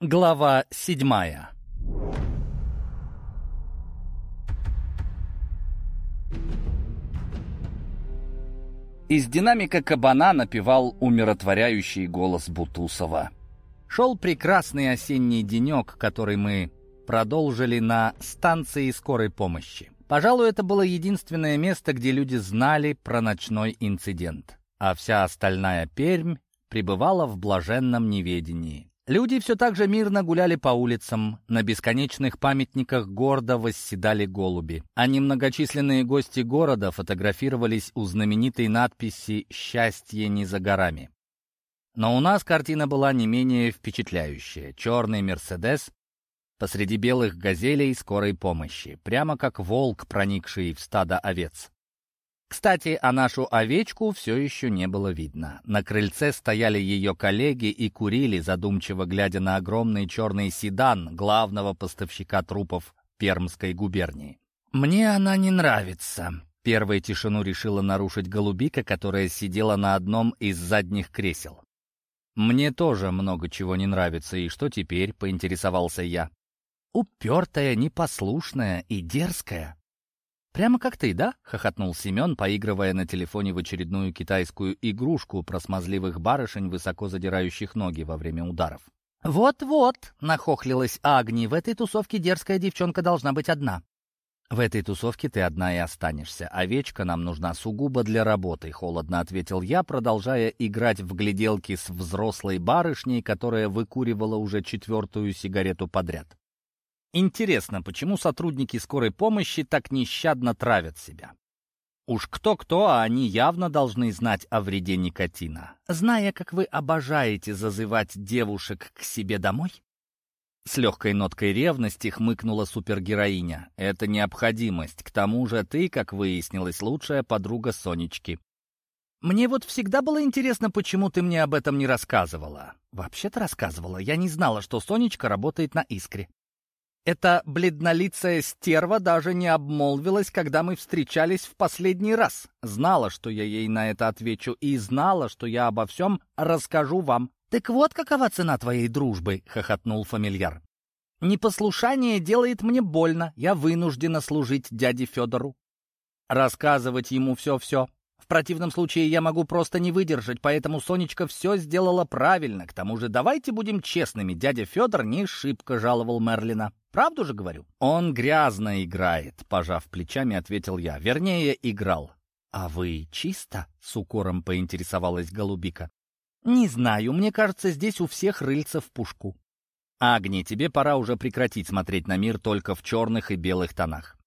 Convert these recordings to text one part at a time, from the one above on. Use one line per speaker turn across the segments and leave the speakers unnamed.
Глава седьмая Из динамика кабана напевал умиротворяющий голос Бутусова. Шел прекрасный осенний денек, который мы продолжили на станции скорой помощи. Пожалуй, это было единственное место, где люди знали про ночной инцидент, а вся остальная Пермь пребывала в блаженном неведении. Люди все так же мирно гуляли по улицам, на бесконечных памятниках гордо восседали голуби, а немногочисленные гости города фотографировались у знаменитой надписи «Счастье не за горами». Но у нас картина была не менее впечатляющая. Черный «Мерседес» посреди белых газелей скорой помощи, прямо как волк, проникший в стадо овец. Кстати, а нашу овечку все еще не было видно. На крыльце стояли ее коллеги и курили, задумчиво глядя на огромный черный седан главного поставщика трупов Пермской губернии. «Мне она не нравится», — первой тишину решила нарушить голубика, которая сидела на одном из задних кресел. «Мне тоже много чего не нравится, и что теперь?» — поинтересовался я. «Упертая, непослушная и дерзкая». «Прямо как ты, да?» — хохотнул Семен, поигрывая на телефоне в очередную китайскую игрушку про смазливых барышень, высоко задирающих ноги во время ударов. «Вот-вот», — нахохлилась Агни, — «в этой тусовке дерзкая девчонка должна быть одна». «В этой тусовке ты одна и останешься. Овечка нам нужна сугубо для работы», — холодно ответил я, продолжая играть в гляделки с взрослой барышней, которая выкуривала уже четвертую сигарету подряд. Интересно, почему сотрудники скорой помощи так нещадно травят себя? Уж кто-кто, а они явно должны знать о вреде никотина. Зная, как вы обожаете зазывать девушек к себе домой, с легкой ноткой ревности хмыкнула супергероиня. «Это необходимость. К тому же ты, как выяснилось, лучшая подруга Сонечки. Мне вот всегда было интересно, почему ты мне об этом не рассказывала. Вообще-то рассказывала. Я не знала, что Сонечка работает на Искре. Эта бледнолицая стерва даже не обмолвилась, когда мы встречались в последний раз. Знала, что я ей на это отвечу, и знала, что я обо всем расскажу вам. «Так вот какова цена твоей дружбы», — хохотнул фамильяр. «Непослушание делает мне больно. Я вынуждена служить дяде Федору. Рассказывать ему все-все. В противном случае я могу просто не выдержать, поэтому Сонечка все сделала правильно. К тому же давайте будем честными, дядя Федор не шибко жаловал Мерлина. Правду же говорю? Он грязно играет, пожав плечами, ответил я. Вернее, играл. А вы чисто? С укором поинтересовалась голубика. «Не знаю, мне кажется, здесь у всех рыльца в пушку». «Агни, тебе пора уже прекратить смотреть на мир только в черных и белых тонах».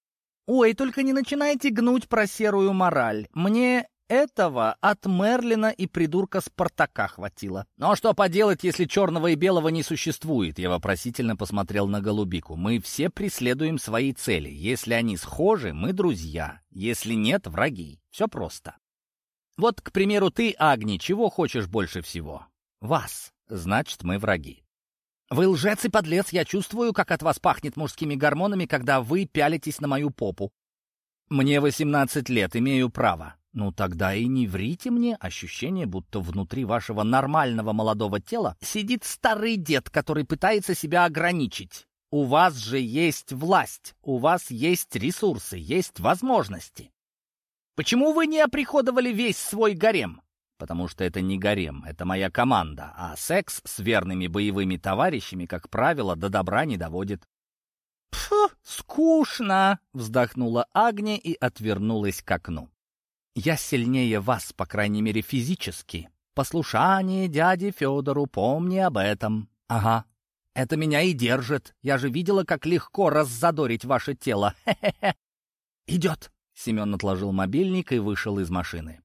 «Ой, только не начинайте гнуть про серую мораль. Мне этого от Мерлина и придурка Спартака хватило. Ну а что поделать, если черного и белого не существует? Я вопросительно посмотрел на голубику. Мы все преследуем свои цели. Если они схожи, мы друзья. Если нет, враги. Все просто. Вот, к примеру, ты, Агни, чего хочешь больше всего? Вас. Значит, мы враги. Вы лжец и подлец, я чувствую, как от вас пахнет мужскими гормонами, когда вы пялитесь на мою попу. Мне 18 лет, имею право. Ну тогда и не врите мне. Ощущение, будто внутри вашего нормального молодого тела сидит старый дед, который пытается себя ограничить. У вас же есть власть, у вас есть ресурсы, есть возможности. Почему вы не оприходовали весь свой гарем? Потому что это не гарем, это моя команда, а секс с верными боевыми товарищами, как правило, до добра не доводит. «Пфу, скучно!» — вздохнула Агния и отвернулась к окну. «Я сильнее вас, по крайней мере, физически. Послушание дяде Федору, помни об этом. Ага, это меня и держит. Я же видела, как легко раззадорить ваше тело. Хе-хе-хе. Идет!» Семен отложил мобильник и вышел из машины.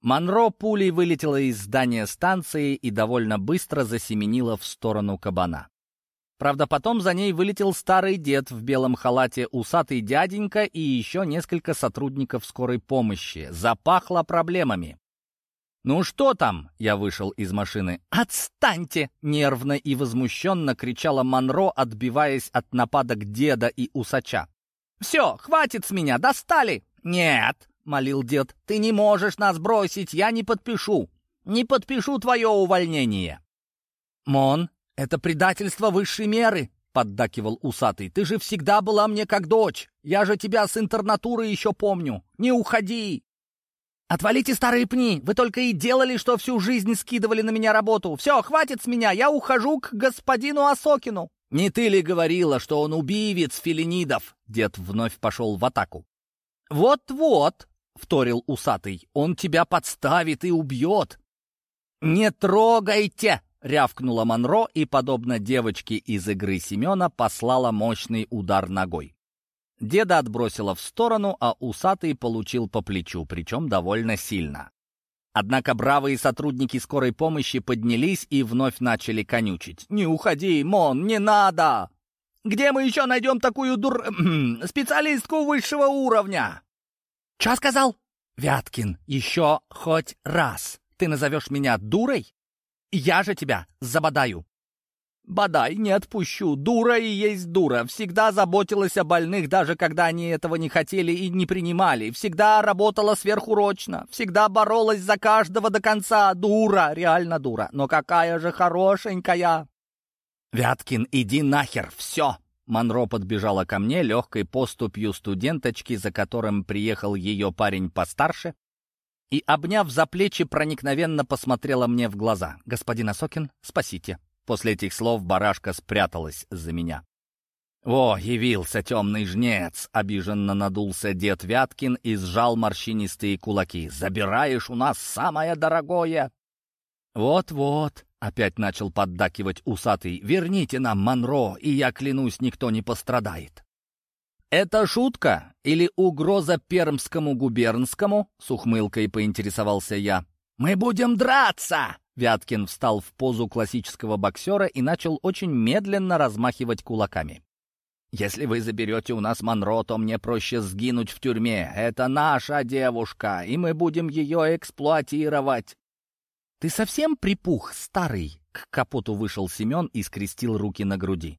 Монро пулей вылетела из здания станции и довольно быстро засеменила в сторону кабана. Правда, потом за ней вылетел старый дед в белом халате, усатый дяденька и еще несколько сотрудников скорой помощи. Запахло проблемами. «Ну что там?» — я вышел из машины. «Отстаньте!» — нервно и возмущенно кричала Монро, отбиваясь от нападок деда и усача. «Все, хватит с меня, достали!» «Нет!» — молил дед. «Ты не можешь нас бросить, я не подпишу! Не подпишу твое увольнение!» «Мон, «Это предательство высшей меры!» — поддакивал усатый. «Ты же всегда была мне как дочь! Я же тебя с интернатуры еще помню! Не уходи!» «Отвалите старые пни! Вы только и делали, что всю жизнь скидывали на меня работу! Все, хватит с меня! Я ухожу к господину Осокину!» «Не ты ли говорила, что он убивец филинидов?» Дед вновь пошел в атаку. «Вот-вот!» — вторил усатый. «Он тебя подставит и убьет!» «Не трогайте!» — рявкнула Монро и, подобно девочке из игры Семена, послала мощный удар ногой. Деда отбросила в сторону, а усатый получил по плечу, причем довольно сильно. Однако бравые сотрудники скорой помощи поднялись и вновь начали конючить. «Не уходи, Мон, не надо! Где мы еще найдем такую дур... специалистку высшего уровня?» «Че сказал?» «Вяткин, еще хоть раз ты назовешь меня дурой? Я же тебя забодаю!» «Бодай, не отпущу. Дура и есть дура. Всегда заботилась о больных, даже когда они этого не хотели и не принимали. Всегда работала сверхурочно. Всегда боролась за каждого до конца. Дура, реально дура. Но какая же хорошенькая!» «Вяткин, иди нахер, все!» Монро подбежала ко мне легкой поступью студенточки, за которым приехал ее парень постарше, и, обняв за плечи, проникновенно посмотрела мне в глаза. «Господин Осокин, спасите!» После этих слов барашка спряталась за меня. «О, явился темный жнец!» — обиженно надулся дед Вяткин и сжал морщинистые кулаки. «Забираешь у нас самое дорогое!» «Вот-вот!» — опять начал поддакивать усатый. «Верните нам Монро, и я клянусь, никто не пострадает!» «Это шутка или угроза Пермскому губернскому?» — с ухмылкой поинтересовался я. «Мы будем драться!» Вяткин встал в позу классического боксера и начал очень медленно размахивать кулаками. «Если вы заберете у нас Монро, то мне проще сгинуть в тюрьме. Это наша девушка, и мы будем ее эксплуатировать». «Ты совсем припух, старый?» К капоту вышел Семен и скрестил руки на груди.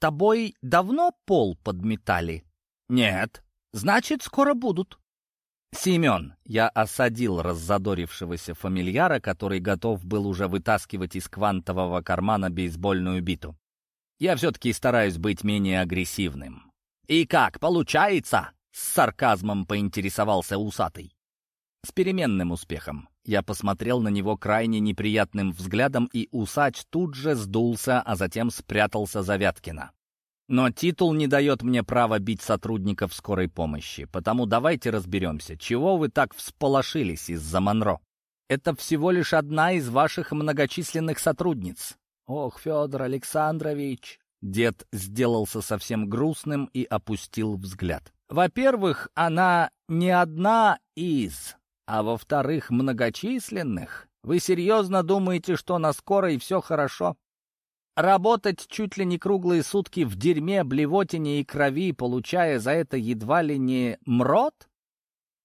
«Тобой давно пол подметали?» «Нет». «Значит, скоро будут». «Семен!» — я осадил раззадорившегося фамильяра, который готов был уже вытаскивать из квантового кармана бейсбольную биту. «Я все-таки стараюсь быть менее агрессивным». «И как, получается?» — с сарказмом поинтересовался усатый. С переменным успехом. Я посмотрел на него крайне неприятным взглядом, и усач тут же сдулся, а затем спрятался за Вяткина. Но титул не дает мне права бить сотрудников скорой помощи, потому давайте разберемся, чего вы так всполошились из-за Монро. Это всего лишь одна из ваших многочисленных сотрудниц. Ох, Федор Александрович! Дед сделался совсем грустным и опустил взгляд. Во-первых, она не одна из, а во-вторых, многочисленных. Вы серьезно думаете, что на скорой все хорошо? Работать чуть ли не круглые сутки в дерьме, блевотине и крови, получая за это едва ли не мрот?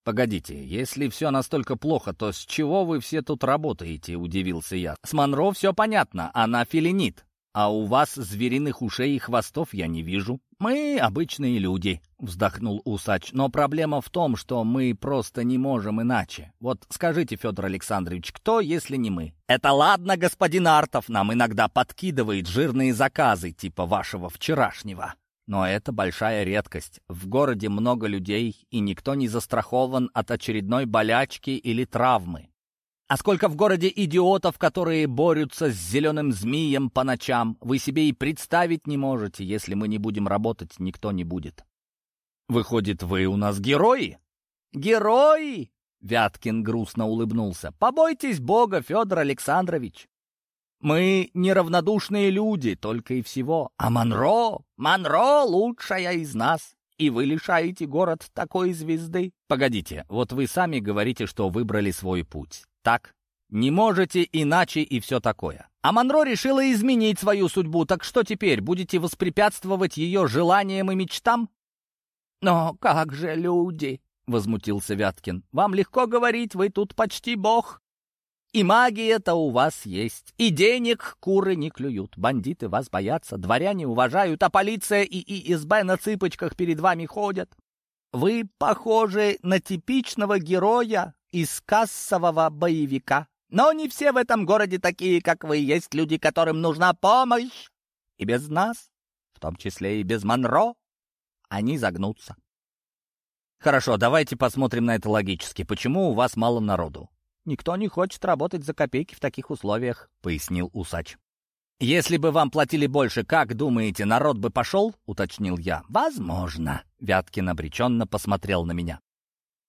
«Погодите, если все настолько плохо, то с чего вы все тут работаете?» — удивился я. «С Монро все понятно, она филинит. А у вас звериных ушей и хвостов я не вижу. Мы обычные люди, вздохнул усач. Но проблема в том, что мы просто не можем иначе. Вот скажите, Федор Александрович, кто, если не мы? Это ладно, господин Артов нам иногда подкидывает жирные заказы, типа вашего вчерашнего. Но это большая редкость. В городе много людей, и никто не застрахован от очередной болячки или травмы. А сколько в городе идиотов, которые борются с зеленым змеем по ночам, вы себе и представить не можете. Если мы не будем работать, никто не будет. Выходит, вы у нас герои? Герои? Вяткин грустно улыбнулся. Побойтесь Бога, Федор Александрович. Мы неравнодушные люди, только и всего. А Монро, Монро лучшая из нас. И вы лишаете город такой звезды? Погодите, вот вы сами говорите, что выбрали свой путь так? Не можете иначе и все такое. А Монро решила изменить свою судьбу, так что теперь, будете воспрепятствовать ее желаниям и мечтам? «Но как же люди?» — возмутился Вяткин. «Вам легко говорить, вы тут почти бог. И магия-то у вас есть, и денег куры не клюют, бандиты вас боятся, дворяне уважают, а полиция и ИСБ на цыпочках перед вами ходят. Вы похожи на типичного героя из кассового боевика. Но не все в этом городе такие, как вы. Есть люди, которым нужна помощь. И без нас, в том числе и без Монро, они загнутся. Хорошо, давайте посмотрим на это логически. Почему у вас мало народу? Никто не хочет работать за копейки в таких условиях, пояснил усач. «Если бы вам платили больше, как думаете, народ бы пошел?» — уточнил я. «Возможно». Вяткин обреченно посмотрел на меня.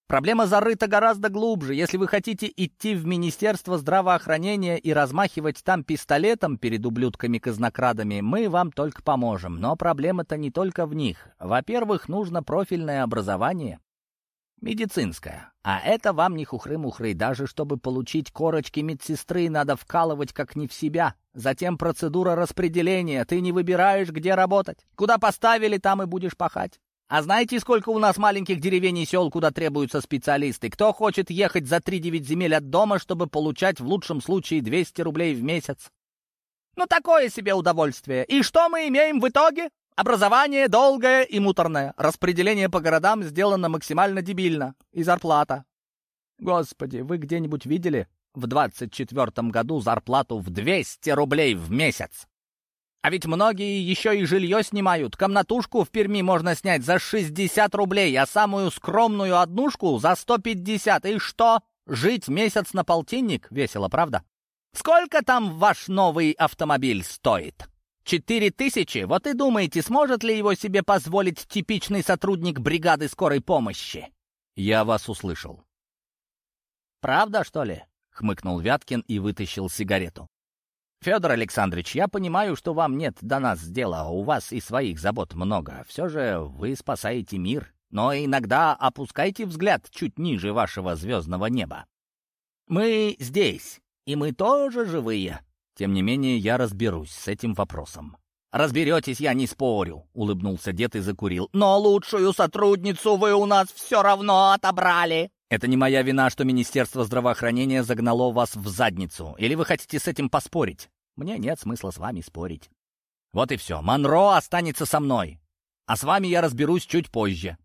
Проблема зарыта гораздо глубже. Если вы хотите идти в Министерство здравоохранения и размахивать там пистолетом перед ублюдками-казнокрадами, мы вам только поможем. Но проблема-то не только в них. Во-первых, нужно профильное образование. Медицинское. А это вам не хухры-мухры. Даже чтобы получить корочки медсестры, надо вкалывать как не в себя. Затем процедура распределения. Ты не выбираешь, где работать. Куда поставили, там и будешь пахать. А знаете, сколько у нас маленьких деревень и сел, куда требуются специалисты? Кто хочет ехать за 3-9 земель от дома, чтобы получать в лучшем случае 200 рублей в месяц? Ну, такое себе удовольствие. И что мы имеем в итоге? Образование долгое и муторное. Распределение по городам сделано максимально дебильно. И зарплата. Господи, вы где-нибудь видели в 24 году зарплату в 200 рублей в месяц? А ведь многие еще и жилье снимают. Комнатушку в Перми можно снять за 60 рублей, а самую скромную однушку за 150. И что? Жить месяц на полтинник? Весело, правда? Сколько там ваш новый автомобиль стоит? Четыре тысячи? Вот и думаете, сможет ли его себе позволить типичный сотрудник бригады скорой помощи? Я вас услышал. Правда, что ли? Хмыкнул Вяткин и вытащил сигарету. «Федор Александрович, я понимаю, что вам нет до нас дела, у вас и своих забот много. Все же вы спасаете мир, но иногда опускайте взгляд чуть ниже вашего звездного неба. Мы здесь, и мы тоже живые. Тем не менее, я разберусь с этим вопросом». «Разберетесь, я не спорю», — улыбнулся дед и закурил. «Но лучшую сотрудницу вы у нас все равно отобрали». «Это не моя вина, что Министерство здравоохранения загнало вас в задницу. Или вы хотите с этим поспорить?» «Мне нет смысла с вами спорить». «Вот и все. Монро останется со мной. А с вами я разберусь чуть позже».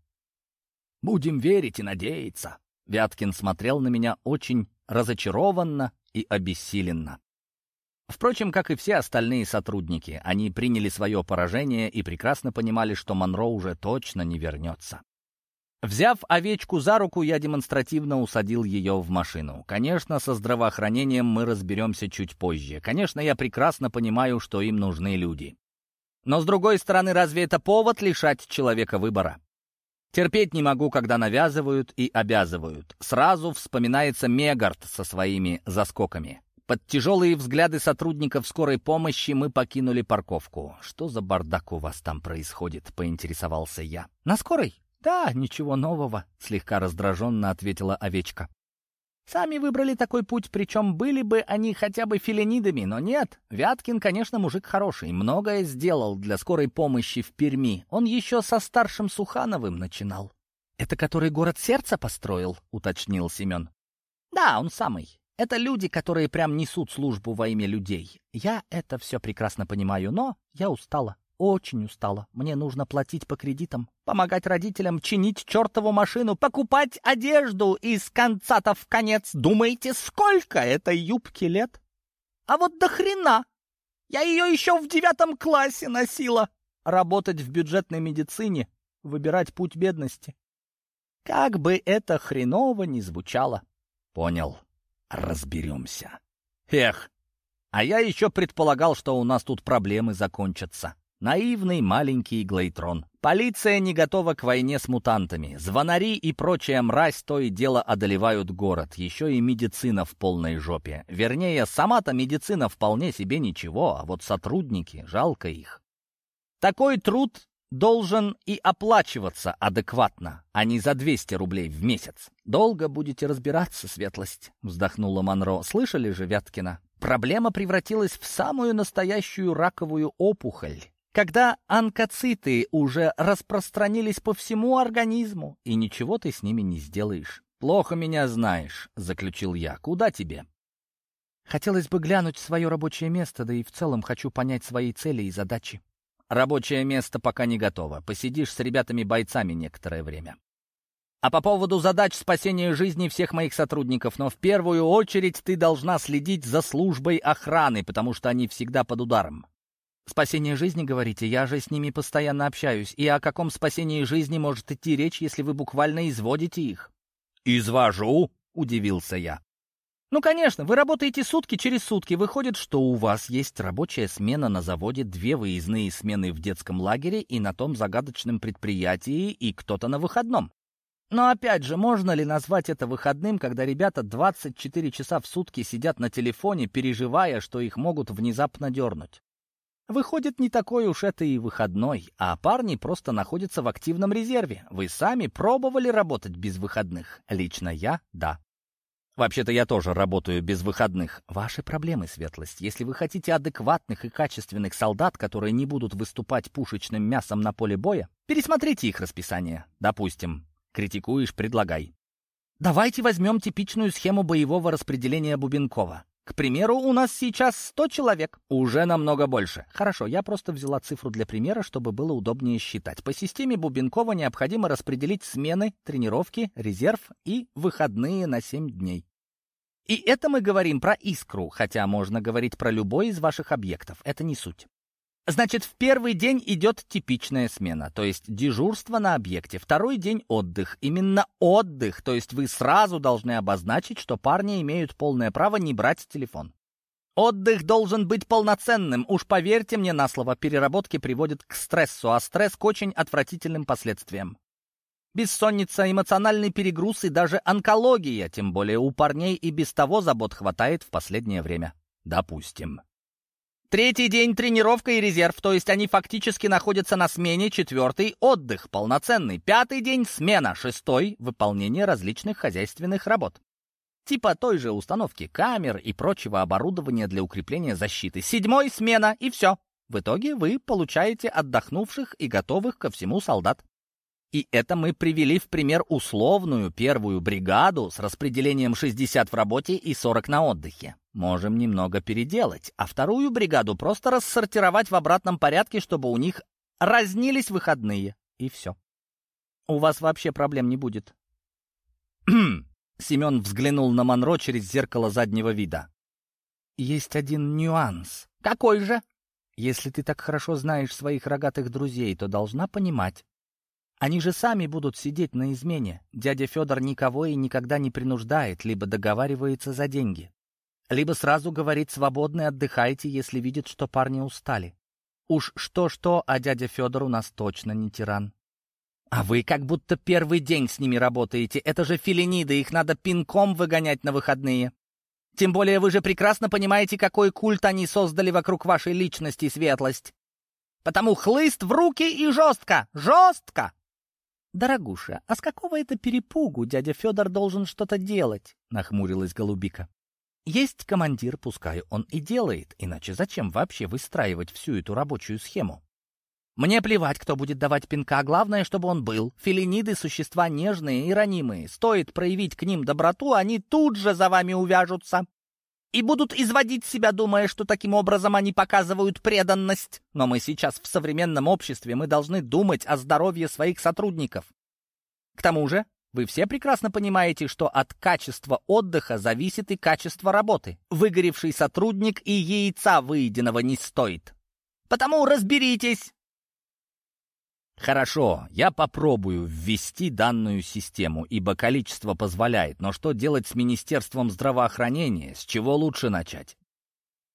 «Будем верить и надеяться». Вяткин смотрел на меня очень разочарованно и обессиленно. Впрочем, как и все остальные сотрудники, они приняли свое поражение и прекрасно понимали, что Монро уже точно не вернется. Взяв овечку за руку, я демонстративно усадил ее в машину. Конечно, со здравоохранением мы разберемся чуть позже. Конечно, я прекрасно понимаю, что им нужны люди. Но, с другой стороны, разве это повод лишать человека выбора? Терпеть не могу, когда навязывают и обязывают. Сразу вспоминается Мегард со своими заскоками. Под тяжелые взгляды сотрудников скорой помощи мы покинули парковку. «Что за бардак у вас там происходит?» — поинтересовался я. «На скорой?» «Да, ничего нового», — слегка раздраженно ответила овечка. «Сами выбрали такой путь, причем были бы они хотя бы филинидами, но нет. Вяткин, конечно, мужик хороший, многое сделал для скорой помощи в Перми. Он еще со старшим Сухановым начинал». «Это который город сердца построил?» — уточнил Семен. «Да, он самый. Это люди, которые прям несут службу во имя людей. Я это все прекрасно понимаю, но я устала. Очень устала. Мне нужно платить по кредитам, помогать родителям, чинить чертову машину, покупать одежду из конца-то в конец. Думаете, сколько этой юбки лет? А вот до хрена! Я ее еще в девятом классе носила. Работать в бюджетной медицине, выбирать путь бедности. Как бы это хреново ни звучало. Понял. Разберемся. Эх, а я еще предполагал, что у нас тут проблемы закончатся. Наивный маленький Глейтрон. Полиция не готова к войне с мутантами. Звонари и прочая мразь то и дело одолевают город. Еще и медицина в полной жопе. Вернее, сама-то медицина вполне себе ничего, а вот сотрудники, жалко их. Такой труд должен и оплачиваться адекватно, а не за 200 рублей в месяц. «Долго будете разбираться, светлость», — вздохнула Монро. «Слышали же, Вяткина? Проблема превратилась в самую настоящую раковую опухоль когда онкоциты уже распространились по всему организму, и ничего ты с ними не сделаешь. «Плохо меня знаешь», — заключил я. «Куда тебе?» «Хотелось бы глянуть свое рабочее место, да и в целом хочу понять свои цели и задачи». «Рабочее место пока не готово. Посидишь с ребятами-бойцами некоторое время». А по поводу задач спасения жизни всех моих сотрудников, но в первую очередь ты должна следить за службой охраны, потому что они всегда под ударом. Спасение жизни, говорите, я же с ними постоянно общаюсь. И о каком спасении жизни может идти речь, если вы буквально изводите их? «Извожу?» — удивился я. Ну, конечно, вы работаете сутки через сутки. Выходит, что у вас есть рабочая смена на заводе, две выездные смены в детском лагере и на том загадочном предприятии, и кто-то на выходном. Но опять же, можно ли назвать это выходным, когда ребята 24 часа в сутки сидят на телефоне, переживая, что их могут внезапно дернуть? Выходит, не такой уж это и выходной, а парни просто находятся в активном резерве. Вы сами пробовали работать без выходных? Лично я — да. Вообще-то я тоже работаю без выходных. Ваши проблемы, Светлость. Если вы хотите адекватных и качественных солдат, которые не будут выступать пушечным мясом на поле боя, пересмотрите их расписание. Допустим, Критикуешь — предлагай. Давайте возьмем типичную схему боевого распределения Бубенкова. К примеру, у нас сейчас 100 человек. Уже намного больше. Хорошо, я просто взяла цифру для примера, чтобы было удобнее считать. По системе Бубенкова необходимо распределить смены, тренировки, резерв и выходные на 7 дней. И это мы говорим про искру, хотя можно говорить про любой из ваших объектов. Это не суть. Значит, в первый день идет типичная смена, то есть дежурство на объекте. Второй день отдых. Именно отдых, то есть вы сразу должны обозначить, что парни имеют полное право не брать телефон. Отдых должен быть полноценным. Уж поверьте мне на слово, переработки приводят к стрессу, а стресс к очень отвратительным последствиям. Бессонница, эмоциональный перегруз и даже онкология, тем более у парней и без того забот хватает в последнее время. Допустим. Третий день тренировка и резерв, то есть они фактически находятся на смене. Четвертый — отдых полноценный. Пятый день — смена. Шестой — выполнение различных хозяйственных работ. Типа той же установки камер и прочего оборудования для укрепления защиты. Седьмой — смена, и все. В итоге вы получаете отдохнувших и готовых ко всему солдат. И это мы привели в пример условную первую бригаду с распределением 60 в работе и 40 на отдыхе. Можем немного переделать, а вторую бригаду просто рассортировать в обратном порядке, чтобы у них разнились выходные. И все. У вас вообще проблем не будет. Семен взглянул на Монро через зеркало заднего вида. Есть один нюанс. Какой же? Если ты так хорошо знаешь своих рогатых друзей, то должна понимать. Они же сами будут сидеть на измене. Дядя Федор никого и никогда не принуждает, либо договаривается за деньги либо сразу говорит «свободны, отдыхайте», если видит, что парни устали. Уж что-что, а дядя Федор у нас точно не тиран. А вы как будто первый день с ними работаете. Это же филиниды, их надо пинком выгонять на выходные. Тем более вы же прекрасно понимаете, какой культ они создали вокруг вашей личности, светлость. Потому хлыст в руки и жестко, жестко. «Дорогуша, а с какого это перепугу дядя Федор должен что-то делать?» — нахмурилась Голубика. Есть командир, пускай он и делает, иначе зачем вообще выстраивать всю эту рабочую схему? Мне плевать, кто будет давать пинка, главное, чтобы он был. Филиниды — существа нежные и ранимые. Стоит проявить к ним доброту, они тут же за вами увяжутся. И будут изводить себя, думая, что таким образом они показывают преданность. Но мы сейчас в современном обществе, мы должны думать о здоровье своих сотрудников. К тому же, вы все прекрасно понимаете, что от качества отдыха зависит и качество работы. Выгоревший сотрудник и яйца выеденного не стоит. Потому разберитесь. Хорошо, я попробую ввести данную систему, ибо количество позволяет, но что делать с Министерством здравоохранения? С чего лучше начать?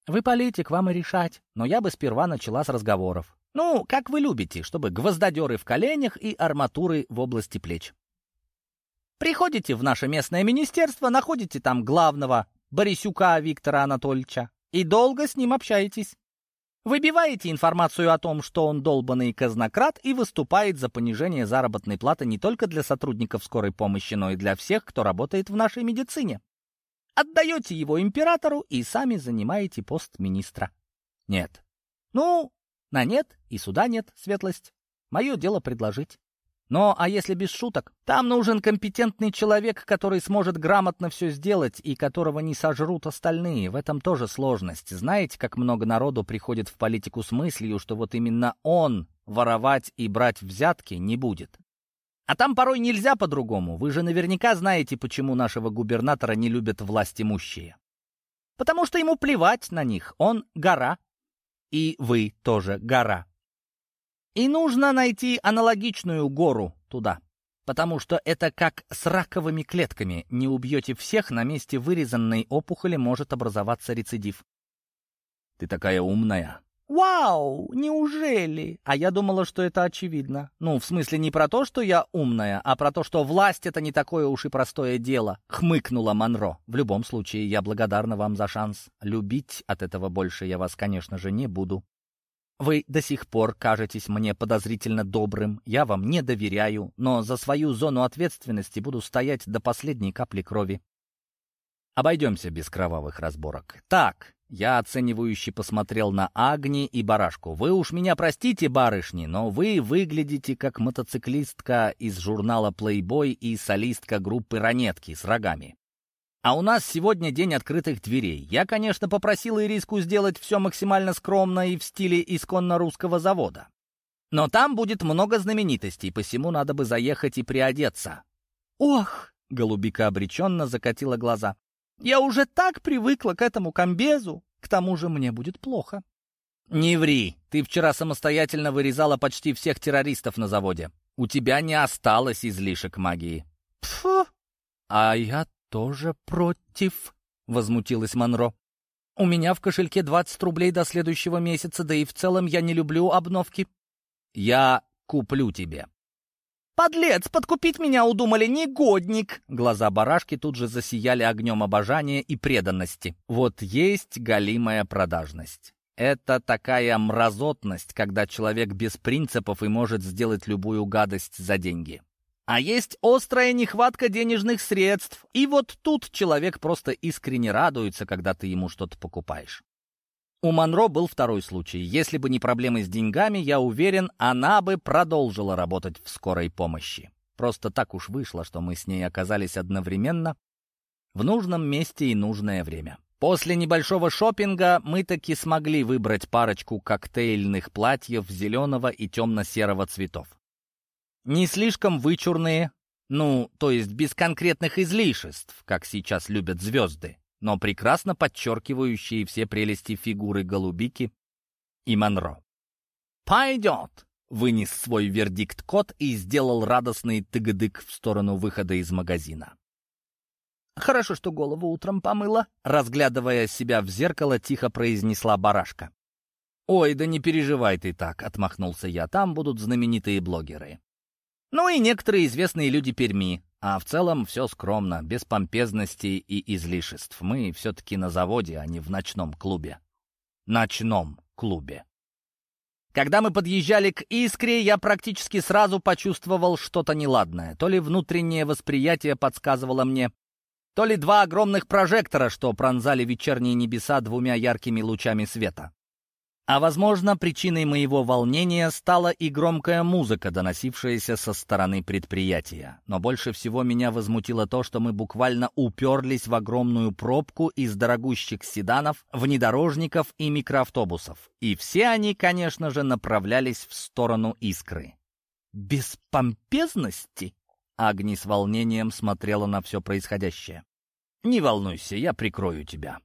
Вы политик, вам и решать, но я бы сперва начала с разговоров. Ну, как вы любите, чтобы гвоздодеры в коленях и арматуры в области плеч. Приходите в наше местное министерство, находите там главного Борисюка Виктора Анатольевича и долго с ним общаетесь. Выбиваете информацию о том, что он долбанный казнократ и выступает за понижение заработной платы не только для сотрудников скорой помощи, но и для всех, кто работает в нашей медицине. Отдаете его императору и сами занимаете пост министра. Нет. Ну, на нет и суда нет, светлость. Мое дело предложить. Но, а если без шуток, там нужен компетентный человек, который сможет грамотно все сделать и которого не сожрут остальные. В этом тоже сложность. Знаете, как много народу приходит в политику с мыслью, что вот именно он воровать и брать взятки не будет. А там порой нельзя по-другому. Вы же наверняка знаете, почему нашего губернатора не любят власть имущие. Потому что ему плевать на них. Он гора. И вы тоже гора. И нужно найти аналогичную гору туда. Потому что это как с раковыми клетками. Не убьете всех, на месте вырезанной опухоли может образоваться рецидив. Ты такая умная, «Вау! Неужели?» А я думала, что это очевидно. Ну, в смысле не про то, что я умная, а про то, что власть — это не такое уж и простое дело. Хмыкнула Монро. В любом случае, я благодарна вам за шанс. Любить от этого больше я вас, конечно же, не буду. Вы до сих пор кажетесь мне подозрительно добрым, я вам не доверяю, но за свою зону ответственности буду стоять до последней капли крови. Обойдемся без кровавых разборок. Так, я оценивающе посмотрел на Агни и Барашку. «Вы уж меня простите, барышни, но вы выглядите как мотоциклистка из журнала Playboy и солистка группы «Ранетки» с рогами. А у нас сегодня день открытых дверей. Я, конечно, попросил Ириску сделать все максимально скромно и в стиле исконно русского завода. Но там будет много знаменитостей, посему надо бы заехать и приодеться». «Ох!» — голубика обреченно закатила глаза. Я уже так привыкла к этому комбезу. К тому же мне будет плохо. Не ври. Ты вчера самостоятельно вырезала почти всех террористов на заводе. У тебя не осталось излишек магии. Фу. А я тоже против, возмутилась Монро. У меня в кошельке 20 рублей до следующего месяца, да и в целом я не люблю обновки. Я куплю тебе. «Подлец! Подкупить меня удумали! Негодник!» Глаза барашки тут же засияли огнем обожания и преданности. Вот есть галимая продажность. Это такая мразотность, когда человек без принципов и может сделать любую гадость за деньги. А есть острая нехватка денежных средств, и вот тут человек просто искренне радуется, когда ты ему что-то покупаешь. У Монро был второй случай. Если бы не проблемы с деньгами, я уверен, она бы продолжила работать в скорой помощи. Просто так уж вышло, что мы с ней оказались одновременно в нужном месте и нужное время. После небольшого шопинга мы таки смогли выбрать парочку коктейльных платьев зеленого и темно-серого цветов. Не слишком вычурные, ну, то есть без конкретных излишеств, как сейчас любят звезды но прекрасно подчеркивающие все прелести фигуры голубики и Монро. «Пойдет!» — вынес свой вердикт кот и сделал радостный тыгдык в сторону выхода из магазина. «Хорошо, что голову утром помыла», — разглядывая себя в зеркало, тихо произнесла барашка. «Ой, да не переживай ты так», — отмахнулся я, — «там будут знаменитые блогеры». «Ну и некоторые известные люди Перми. А в целом все скромно, без помпезностей и излишеств. Мы все-таки на заводе, а не в ночном клубе. Ночном клубе. Когда мы подъезжали к «Искре», я практически сразу почувствовал что-то неладное. То ли внутреннее восприятие подсказывало мне, то ли два огромных прожектора, что пронзали вечерние небеса двумя яркими лучами света. А, возможно, причиной моего волнения стала и громкая музыка, доносившаяся со стороны предприятия. Но больше всего меня возмутило то, что мы буквально уперлись в огромную пробку из дорогущих седанов, внедорожников и микроавтобусов. И все они, конечно же, направлялись в сторону искры. «Без помпезности?» Агни с волнением смотрела на все происходящее. «Не волнуйся, я прикрою тебя»,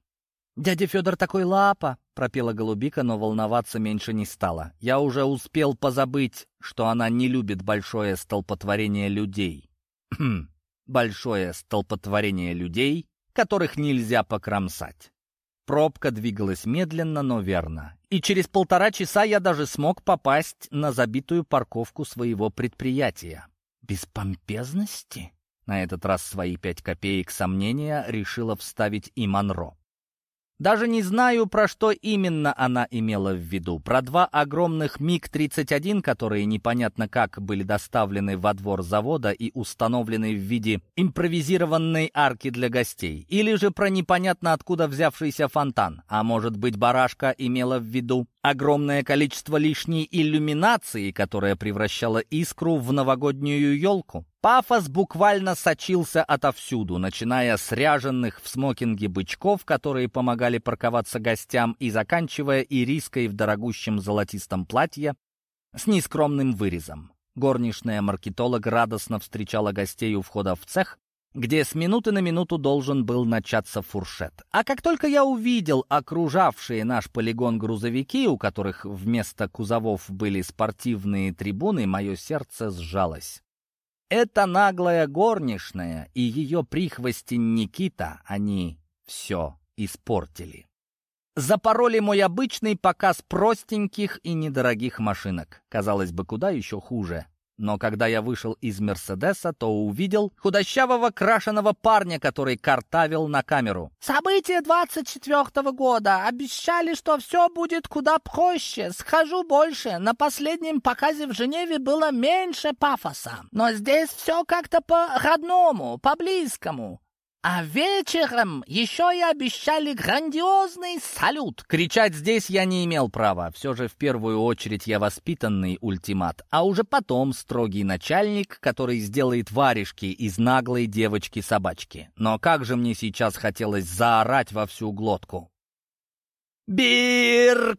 «Дядя Федор такой лапа!» — пропела голубика, но волноваться меньше не стала. Я уже успел позабыть, что она не любит большое столпотворение людей. большое столпотворение людей, которых нельзя покромсать. Пробка двигалась медленно, но верно. И через полтора часа я даже смог попасть на забитую парковку своего предприятия. Без помпезности? На этот раз свои пять копеек сомнения решила вставить и Монро. Даже не знаю, про что именно она имела в виду. Про два огромных МиГ-31, которые непонятно как были доставлены во двор завода и установлены в виде импровизированной арки для гостей. Или же про непонятно откуда взявшийся фонтан. А может быть, барашка имела в виду огромное количество лишней иллюминации, которая превращала искру в новогоднюю елку? Пафос буквально сочился отовсюду, начиная с ряженных в смокинге бычков, которые помогали парковаться гостям, и заканчивая ириской в дорогущем золотистом платье с нескромным вырезом. Горничная маркетолог радостно встречала гостей у входа в цех, где с минуты на минуту должен был начаться фуршет. А как только я увидел окружавшие наш полигон грузовики, у которых вместо кузовов были спортивные трибуны, мое сердце сжалось. Эта наглая горничная и ее прихвостень Никита, они все испортили. Запороли мой обычный показ простеньких и недорогих машинок. Казалось бы, куда еще хуже. Но когда я вышел из «Мерседеса», то увидел худощавого крашеного парня, который картавил на камеру.
«События 24-го года. Обещали, что все будет куда проще. Схожу больше. На последнем показе в Женеве было меньше пафоса. Но здесь все как-то по-родному, по-близкому. А вечером еще и обещали грандиозный салют.
Кричать здесь я не имел права. Все же в первую очередь я воспитанный ультимат, а уже потом строгий начальник, который сделает варежки из наглой девочки-собачки. Но как же мне сейчас хотелось заорать во всю глотку. «Биркин!»